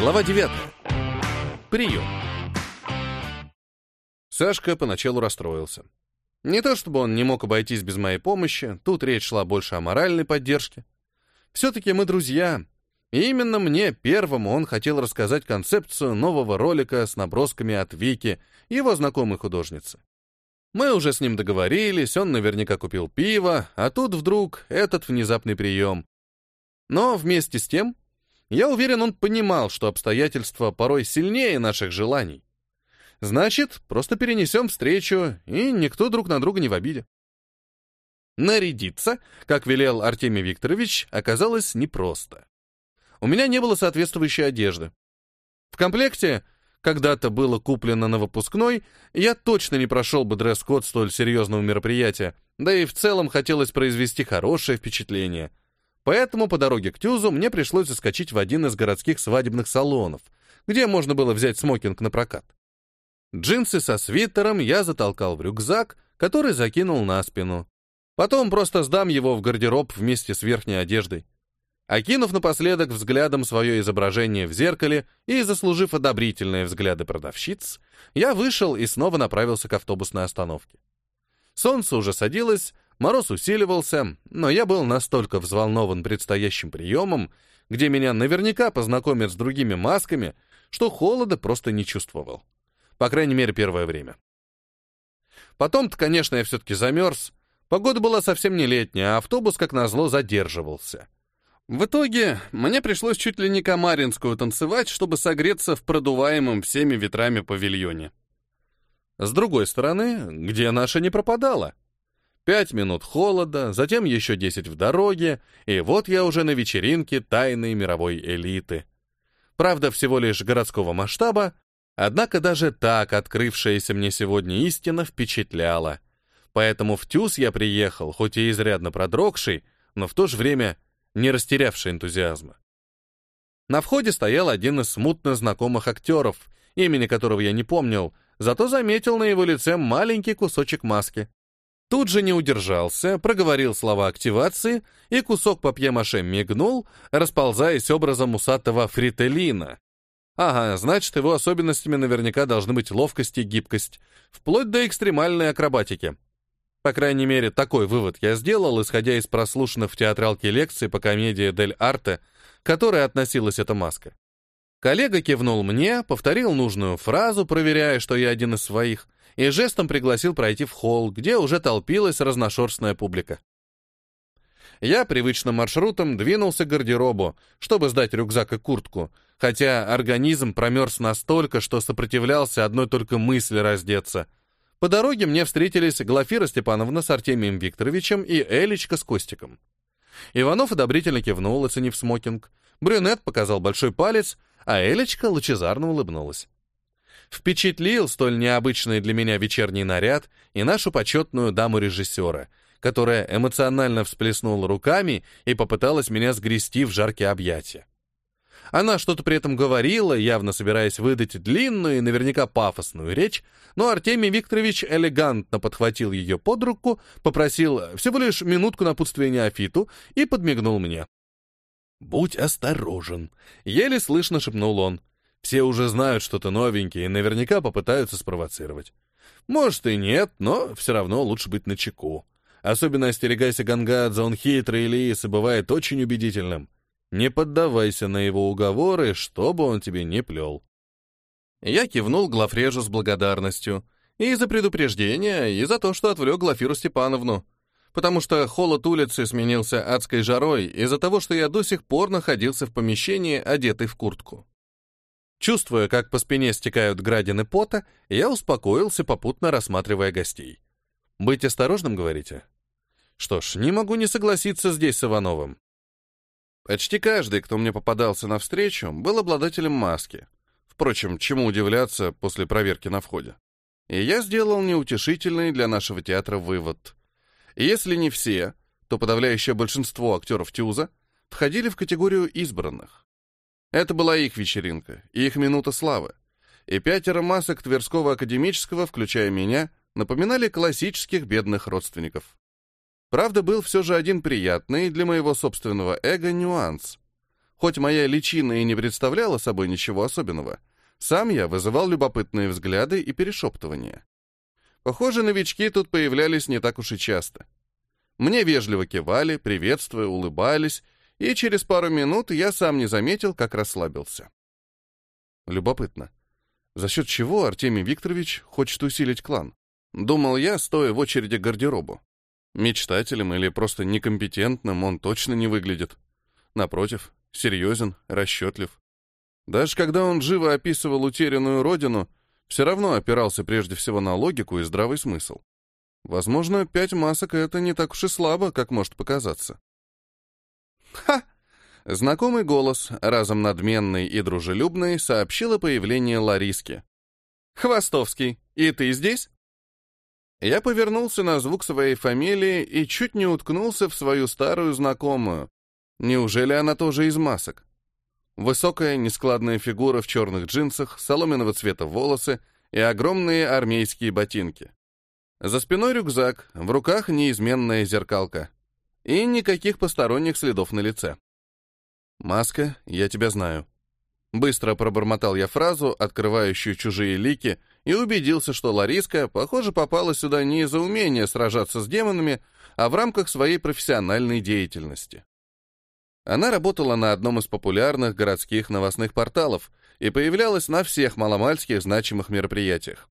Глава 9. Прием. Сашка поначалу расстроился. Не то чтобы он не мог обойтись без моей помощи, тут речь шла больше о моральной поддержке. Все-таки мы друзья, и именно мне первому он хотел рассказать концепцию нового ролика с набросками от Вики, его знакомой художницы. Мы уже с ним договорились, он наверняка купил пиво, а тут вдруг этот внезапный прием. Но вместе с тем, я уверен, он понимал, что обстоятельства порой сильнее наших желаний. Значит, просто перенесем встречу, и никто друг на друга не в обиде. Нарядиться, как велел Артемий Викторович, оказалось непросто. У меня не было соответствующей одежды. В комплекте когда-то было куплено на выпускной, я точно не прошел бы дресс-код столь серьезного мероприятия, да и в целом хотелось произвести хорошее впечатление. Поэтому по дороге к Тюзу мне пришлось заскочить в один из городских свадебных салонов, где можно было взять смокинг на прокат. Джинсы со свитером я затолкал в рюкзак, который закинул на спину. Потом просто сдам его в гардероб вместе с верхней одеждой. Окинув напоследок взглядом свое изображение в зеркале и заслужив одобрительные взгляды продавщиц, я вышел и снова направился к автобусной остановке. Солнце уже садилось, мороз усиливался, но я был настолько взволнован предстоящим приемом, где меня наверняка познакомят с другими масками, что холода просто не чувствовал. По крайней мере, первое время. Потом-то, конечно, я все-таки замерз. Погода была совсем не летняя, а автобус, как назло, задерживался. В итоге мне пришлось чуть ли не Камаринскую танцевать, чтобы согреться в продуваемом всеми ветрами павильоне. С другой стороны, где наша не пропадала? Пять минут холода, затем еще десять в дороге, и вот я уже на вечеринке тайной мировой элиты. Правда, всего лишь городского масштаба, однако даже так открывшаяся мне сегодня истина впечатляла. Поэтому в Тюз я приехал, хоть и изрядно продрогший, но в то же время не растерявший энтузиазма. На входе стоял один из смутно знакомых актеров, имени которого я не помнил, зато заметил на его лице маленький кусочек маски. Тут же не удержался, проговорил слова активации, и кусок папье-маше мигнул, расползаясь образом усатого фрителина. Ага, значит, его особенностями наверняка должны быть ловкость и гибкость, вплоть до экстремальной акробатики. По крайней мере, такой вывод я сделал, исходя из прослушанных в театралке лекций по комедии «Дель Арте», к которой относилась эта маска. Коллега кивнул мне, повторил нужную фразу, проверяя, что я один из своих, и жестом пригласил пройти в холл, где уже толпилась разношерстная публика. Я привычным маршрутом двинулся к гардеробу, чтобы сдать рюкзак и куртку, хотя организм промерз настолько, что сопротивлялся одной только мысли раздеться — по дороге мне встретились Глафира Степановна с Артемием Викторовичем и Элечка с Костиком. Иванов одобрительно кивнул, оценив смокинг. Брюнет показал большой палец, а Элечка лучезарно улыбнулась. Впечатлил столь необычный для меня вечерний наряд и нашу почетную даму-режиссера, которая эмоционально всплеснула руками и попыталась меня сгрести в жаркие объятия. Она что-то при этом говорила, явно собираясь выдать длинную и наверняка пафосную речь, но Артемий Викторович элегантно подхватил ее под руку, попросил всего лишь минутку напутствия неофиту и подмигнул мне. «Будь осторожен», — еле слышно шепнул он. «Все уже знают что-то новенькое и наверняка попытаются спровоцировать. Может и нет, но все равно лучше быть начеку. Особенно остерегайся Гангадзе, он хитрый лис и бывает очень убедительным. Не поддавайся на его уговоры, чтобы он тебе не плел. Я кивнул Глафрежу с благодарностью. И за предупреждение, и за то, что отвлек Глафиру Степановну. Потому что холод улицы сменился адской жарой из-за того, что я до сих пор находился в помещении, одетый в куртку. Чувствуя, как по спине стекают градины пота, я успокоился, попутно рассматривая гостей. «Быть осторожным, говорите?» Что ж, не могу не согласиться здесь с Ивановым. Почти каждый, кто мне попадался навстречу, был обладателем маски. Впрочем, чему удивляться после проверки на входе. И я сделал неутешительный для нашего театра вывод. Если не все, то подавляющее большинство актеров Тюза входили в категорию избранных. Это была их вечеринка, их минута славы. И пятеро масок Тверского академического, включая меня, напоминали классических бедных родственников. Правда, был все же один приятный для моего собственного эго нюанс. Хоть моя личина и не представляла собой ничего особенного, сам я вызывал любопытные взгляды и перешептывания. Похоже, новички тут появлялись не так уж и часто. Мне вежливо кивали, приветствуя, улыбались, и через пару минут я сам не заметил, как расслабился. Любопытно. За счет чего Артемий Викторович хочет усилить клан? Думал я, стоя в очереди к гардеробу. Мечтателем или просто некомпетентным он точно не выглядит. Напротив, серьезен, расчетлив. Даже когда он живо описывал утерянную родину, все равно опирался прежде всего на логику и здравый смысл. Возможно, пять масок — это не так уж и слабо, как может показаться. «Ха!» Знакомый голос, разом надменный и дружелюбный, сообщил о появлении Лариски. «Хвостовский, и ты здесь?» Я повернулся на звук своей фамилии и чуть не уткнулся в свою старую знакомую. Неужели она тоже из масок? Высокая, нескладная фигура в черных джинсах, соломенного цвета волосы и огромные армейские ботинки. За спиной рюкзак, в руках неизменная зеркалка. И никаких посторонних следов на лице. «Маска, я тебя знаю». Быстро пробормотал я фразу, открывающую чужие лики, и убедился, что Лариска, похоже, попала сюда не из-за умения сражаться с демонами, а в рамках своей профессиональной деятельности. Она работала на одном из популярных городских новостных порталов и появлялась на всех маломальских значимых мероприятиях.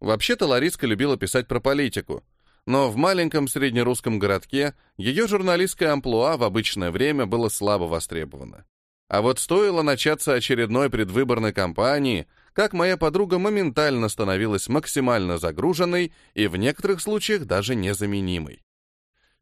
Вообще-то Лариска любила писать про политику, но в маленьком среднерусском городке ее журналистское амплуа в обычное время было слабо востребовано. А вот стоило начаться очередной предвыборной кампании, как моя подруга моментально становилась максимально загруженной и в некоторых случаях даже незаменимой.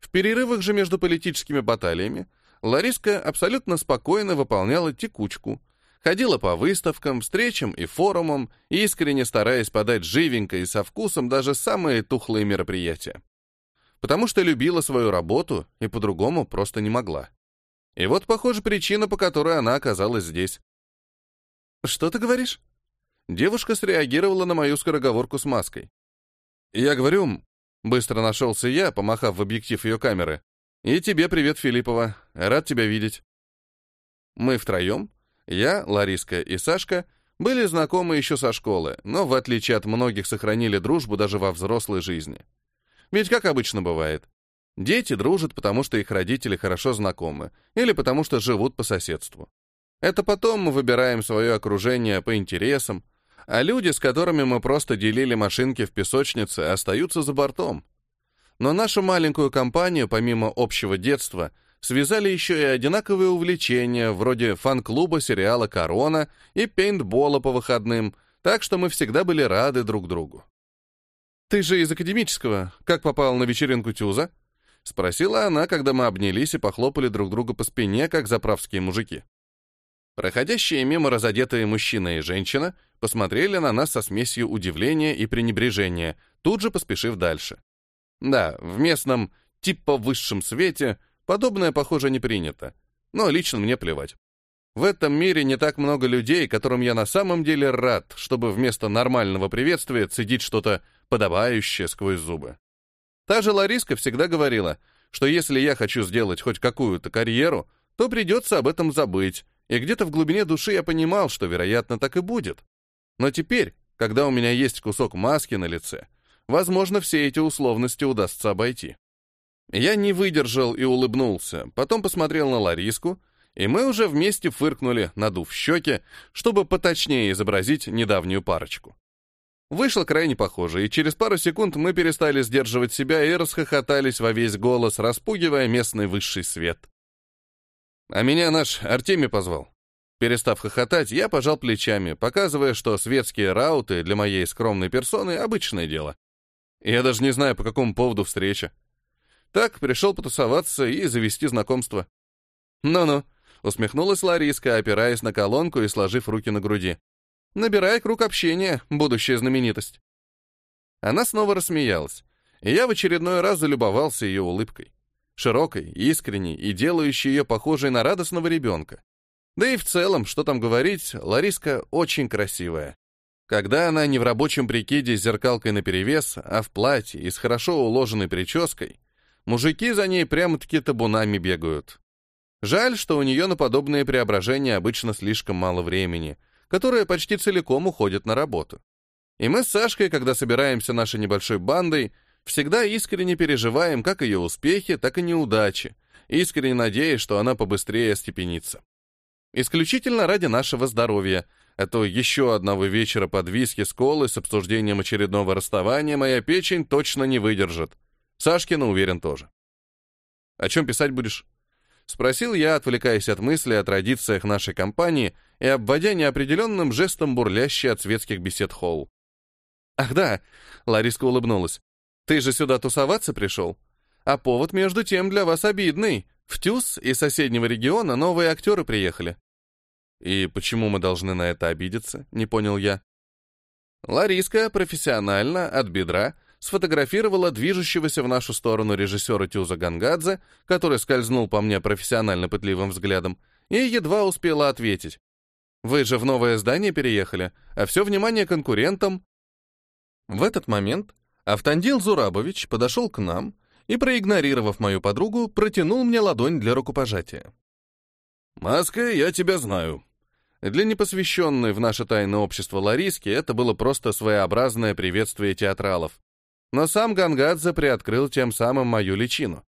В перерывах же между политическими баталиями Лариска абсолютно спокойно выполняла текучку, ходила по выставкам, встречам и форумам, искренне стараясь подать живенько и со вкусом даже самые тухлые мероприятия. Потому что любила свою работу и по-другому просто не могла. И вот, похоже, причина, по которой она оказалась здесь. «Что ты говоришь?» Девушка среагировала на мою скороговорку с маской. «Я говорю...» Быстро нашелся я, помахав в объектив ее камеры. «И тебе привет, Филиппова. Рад тебя видеть». Мы втроем, я, Лариска и Сашка были знакомы еще со школы, но, в отличие от многих, сохранили дружбу даже во взрослой жизни. Ведь, как обычно бывает, дети дружат, потому что их родители хорошо знакомы, или потому что живут по соседству. Это потом мы выбираем свое окружение по интересам, а люди, с которыми мы просто делили машинки в песочнице, остаются за бортом. Но нашу маленькую компанию, помимо общего детства, связали еще и одинаковые увлечения, вроде фан-клуба сериала «Корона» и пейнтбола по выходным, так что мы всегда были рады друг другу. «Ты же из академического. Как попал на вечеринку Тюза?» — спросила она, когда мы обнялись и похлопали друг друга по спине, как заправские мужики. Проходящие мимо разодетые мужчина и женщина посмотрели на нас со смесью удивления и пренебрежения, тут же поспешив дальше. Да, в местном типа высшем свете Подобное, похоже, не принято. Но лично мне плевать. В этом мире не так много людей, которым я на самом деле рад, чтобы вместо нормального приветствия цедить что-то подобающее сквозь зубы. Та же Лариска всегда говорила, что если я хочу сделать хоть какую-то карьеру, то придется об этом забыть, и где-то в глубине души я понимал, что, вероятно, так и будет. Но теперь, когда у меня есть кусок маски на лице, возможно, все эти условности удастся обойти. Я не выдержал и улыбнулся, потом посмотрел на Лариску, и мы уже вместе фыркнули, надув щеки, чтобы поточнее изобразить недавнюю парочку. Вышло крайне похоже, и через пару секунд мы перестали сдерживать себя и расхохотались во весь голос, распугивая местный высший свет. А меня наш Артемий позвал. Перестав хохотать, я пожал плечами, показывая, что светские рауты для моей скромной персоны — обычное дело. Я даже не знаю, по какому поводу встреча. Так, пришел потусоваться и завести знакомство. «Ну-ну», — усмехнулась Лариска, опираясь на колонку и сложив руки на груди. «Набирай круг общения, будущая знаменитость». Она снова рассмеялась, и я в очередной раз залюбовался ее улыбкой. Широкой, искренней и делающей ее похожей на радостного ребенка. Да и в целом, что там говорить, Лариска очень красивая. Когда она не в рабочем прикиде с зеркалкой наперевес, а в платье и с хорошо уложенной прической, Мужики за ней прямо-таки табунами бегают. Жаль, что у нее на подобные преображения обычно слишком мало времени, которое почти целиком уходит на работу. И мы с Сашкой, когда собираемся нашей небольшой бандой, всегда искренне переживаем как ее успехи, так и неудачи, искренне надеясь, что она побыстрее остепенится. Исключительно ради нашего здоровья, а то еще одного вечера под виски с колой с обсуждением очередного расставания моя печень точно не выдержит. Сашкина, уверен, тоже. «О чем писать будешь?» Спросил я, отвлекаясь от мысли о традициях нашей компании и обводя неопределенным жестом бурлящий от светских бесед холл. «Ах да!» — Лариска улыбнулась. «Ты же сюда тусоваться пришел? А повод, между тем, для вас обидный. В ТЮЗ из соседнего региона новые актеры приехали». «И почему мы должны на это обидеться?» — не понял я. Лариска профессионально, от бедра, сфотографировала движущегося в нашу сторону режиссера Тюза Гангадзе, который скользнул по мне профессионально пытливым взглядом, и едва успела ответить. «Вы же в новое здание переехали, а все внимание конкурентам». В этот момент Автандил Зурабович подошел к нам и, проигнорировав мою подругу, протянул мне ладонь для рукопожатия. «Маска, я тебя знаю». Для непосвященной в наше тайное общество Лариски это было просто своеобразное приветствие театралов. Но сам Гангадзе приоткрыл тем самым мою личину.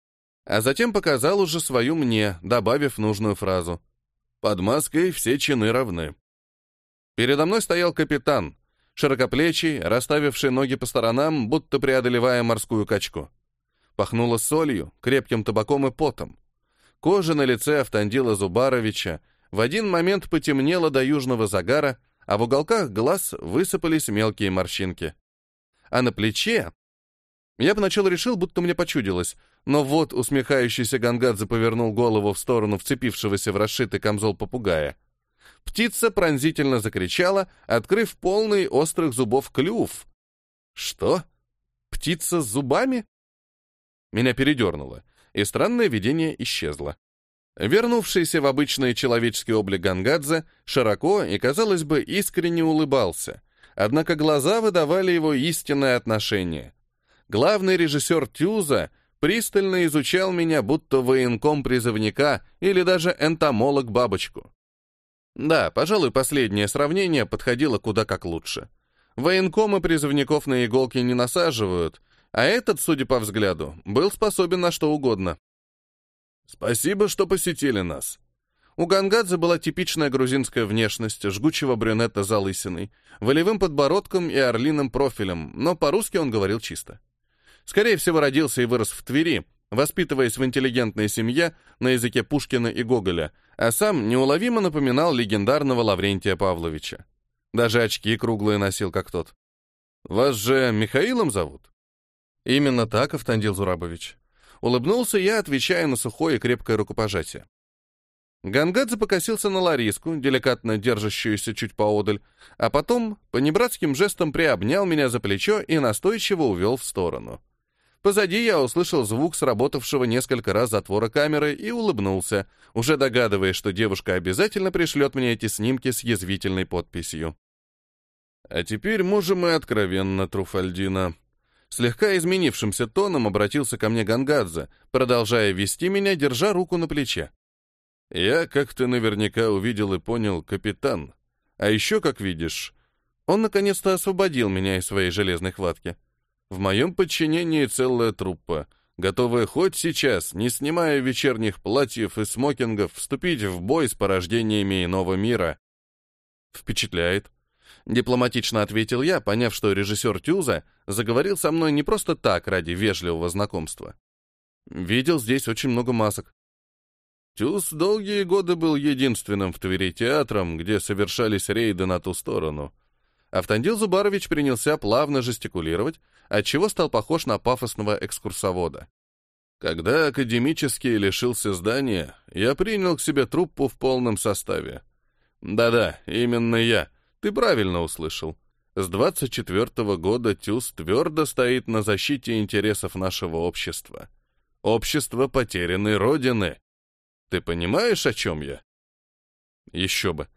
А затем показал уже свою мне, добавив нужную фразу. «Под маской все чины равны». Передо мной стоял капитан, широкоплечий, расставивший ноги по сторонам, будто преодолевая морскую качку. Пахнуло солью, крепким табаком и потом. Кожа на лице Автандила Зубаровича в один момент потемнела до южного загара, а в уголках глаз высыпались мелкие морщинки. А на плече я поначалу решил, будто мне почудилось, но вот усмехающийся Гангадзе повернул голову в сторону вцепившегося в расшитый камзол попугая. Птица пронзительно закричала, открыв полный острых зубов клюв. «Что? Птица с зубами?» Меня передернуло, и странное видение исчезло. Вернувшийся в обычный человеческий облик Гангадзе широко и, казалось бы, искренне улыбался, однако глаза выдавали его истинное отношение — главный режиссер Тюза пристально изучал меня, будто военком призывника или даже энтомолог-бабочку. Да, пожалуй, последнее сравнение подходило куда как лучше. Военкомы призывников на иголки не насаживают, а этот, судя по взгляду, был способен на что угодно. «Спасибо, что посетили нас». У Гангадзе была типичная грузинская внешность, жгучего брюнета залысиной, волевым подбородком и орлиным профилем, но по-русски он говорил чисто. Скорее всего, родился и вырос в Твери, воспитываясь в интеллигентной семье на языке Пушкина и Гоголя, а сам неуловимо напоминал легендарного Лаврентия Павловича. Даже очки круглые носил, как тот. «Вас же Михаилом зовут?» «Именно так, Автандил Зурабович». Улыбнулся я, отвечая на сухое и крепкое рукопожатие. Гангадзе покосился на Лариску, деликатно держащуюся чуть поодаль, а потом по небратским жестом приобнял меня за плечо и настойчиво увел в сторону. Позади я услышал звук сработавшего несколько раз затвора камеры и улыбнулся, уже догадываясь, что девушка обязательно пришлет мне эти снимки с язвительной подписью. «А теперь можем и откровенно, Труфальдина». Слегка изменившимся тоном обратился ко мне Гангадзе, продолжая вести меня, держа руку на плече. «Я, как ты наверняка увидел и понял, капитан. А еще, как видишь, он наконец-то освободил меня из своей железной хватки. В моем подчинении целая труппа, готовая хоть сейчас, не снимая вечерних платьев и смокингов, вступить в бой с порождениями иного мира. Впечатляет. Дипломатично ответил я, поняв, что режиссер Тюза заговорил со мной не просто так, ради вежливого знакомства. Видел здесь очень много масок. Тюз долгие годы был единственным в Твери театром, где совершались рейды на ту сторону. Автандил Зубарович принялся плавно жестикулировать, отчего стал похож на пафосного экскурсовода. Когда академический лишился здания, я принял к себе труппу в полном составе. Да-да, именно я. Ты правильно услышал. С 24 -го года ТЮЗ твердо стоит на защите интересов нашего общества. Общество потерянной Родины. Ты понимаешь, о чем я? Еще бы.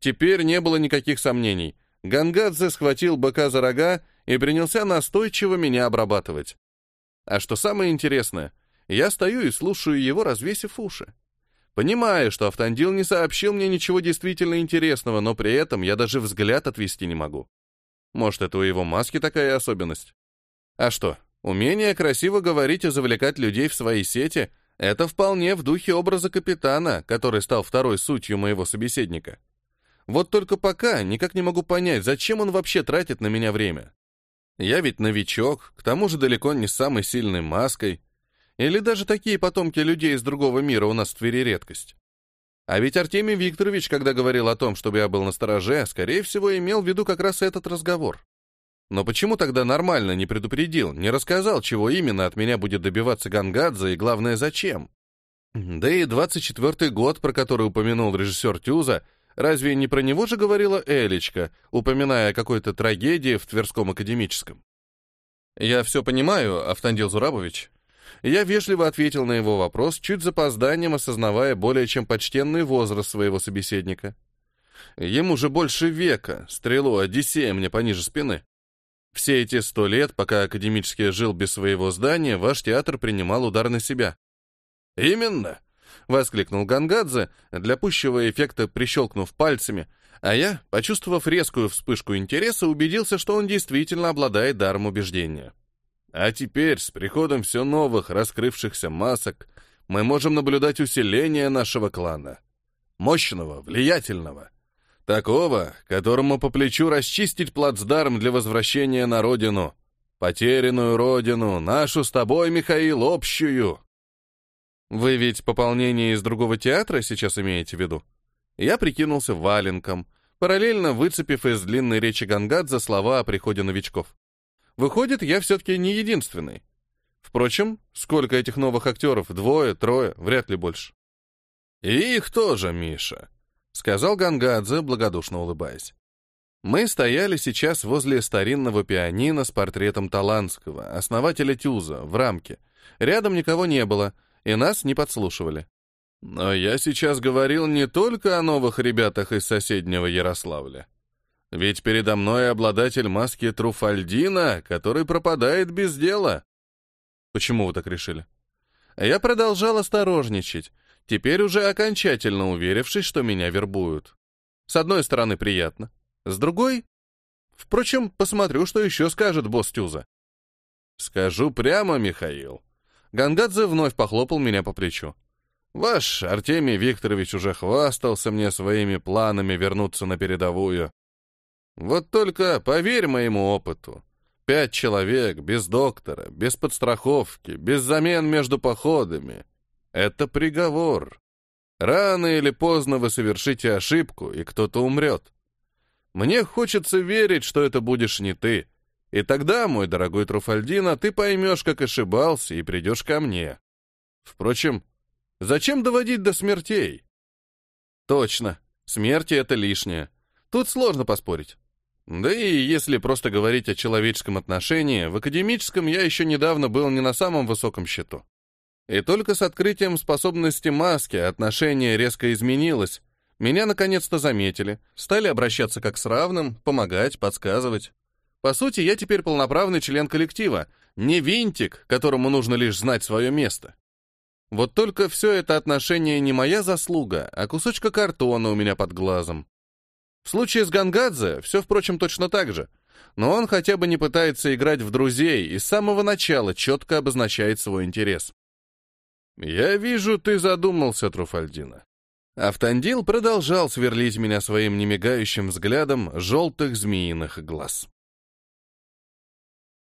Теперь не было никаких сомнений. Гангадзе схватил быка за рога и принялся настойчиво меня обрабатывать. А что самое интересное, я стою и слушаю его, развесив уши. Понимая, что Автандил не сообщил мне ничего действительно интересного, но при этом я даже взгляд отвести не могу. Может, это у его маски такая особенность? А что, умение красиво говорить и завлекать людей в свои сети — это вполне в духе образа капитана, который стал второй сутью моего собеседника. Вот только пока никак не могу понять, зачем он вообще тратит на меня время. Я ведь новичок, к тому же далеко не с самой сильной маской, или даже такие потомки людей из другого мира у нас в Твери редкость. А ведь Артемий Викторович, когда говорил о том, чтобы я был на стороже, скорее всего, имел в виду как раз этот разговор. Но почему тогда нормально не предупредил, не рассказал, чего именно от меня будет добиваться Гангадзе и, главное, зачем? Да и 24-й год, про который упомянул режиссер Тюза, разве не про него же говорила Элечка, упоминая о какой-то трагедии в Тверском академическом? «Я все понимаю, Автандил Зурабович», я вежливо ответил на его вопрос, чуть запозданием осознавая более чем почтенный возраст своего собеседника. Ему же больше века, стрелу Одиссея мне пониже спины. Все эти сто лет, пока академически жил без своего здания, ваш театр принимал удар на себя. «Именно!» — воскликнул Гангадзе, для пущего эффекта прищелкнув пальцами, а я, почувствовав резкую вспышку интереса, убедился, что он действительно обладает даром убеждения. А теперь, с приходом все новых раскрывшихся масок, мы можем наблюдать усиление нашего клана. Мощного, влиятельного. Такого, которому по плечу расчистить плацдарм для возвращения на родину. Потерянную родину, нашу с тобой, Михаил, общую. Вы ведь пополнение из другого театра сейчас имеете в виду? Я прикинулся валенком, параллельно выцепив из длинной речи Гангадзе слова о приходе новичков. Выходит, я все-таки не единственный. Впрочем, сколько этих новых актеров? Двое, трое, вряд ли больше. «И их тоже, Миша», — сказал Гангадзе, благодушно улыбаясь. Мы стояли сейчас возле старинного пианино с портретом Таланского, основателя Тюза, в рамке. Рядом никого не было, и нас не подслушивали. Но я сейчас говорил не только о новых ребятах из соседнего Ярославля. Ведь передо мной обладатель маски Труфальдина, который пропадает без дела. Почему вы так решили? Я продолжал осторожничать, теперь уже окончательно уверившись, что меня вербуют. С одной стороны, приятно. С другой... Впрочем, посмотрю, что еще скажет босс Тюза. Скажу прямо, Михаил. Гангадзе вновь похлопал меня по плечу. Ваш Артемий Викторович уже хвастался мне своими планами вернуться на передовую. Вот только поверь моему опыту. Пять человек, без доктора, без подстраховки, без замен между походами. Это приговор. Рано или поздно вы совершите ошибку, и кто-то умрет. Мне хочется верить, что это будешь не ты. И тогда, мой дорогой Труфальдина, ты поймешь, как ошибался, и придешь ко мне. Впрочем, зачем доводить до смертей? Точно, смерти — это лишнее. Тут сложно поспорить. Да и если просто говорить о человеческом отношении, в академическом я еще недавно был не на самом высоком счету. И только с открытием способности маски отношение резко изменилось. Меня наконец-то заметили, стали обращаться как с равным, помогать, подсказывать. По сути, я теперь полноправный член коллектива, не винтик, которому нужно лишь знать свое место. Вот только все это отношение не моя заслуга, а кусочка картона у меня под глазом. В случае с Гангадзе все, впрочем, точно так же. Но он хотя бы не пытается играть в друзей и с самого начала четко обозначает свой интерес. «Я вижу, ты задумался, Труфальдина». Автандил продолжал сверлить меня своим немигающим взглядом желтых змеиных глаз.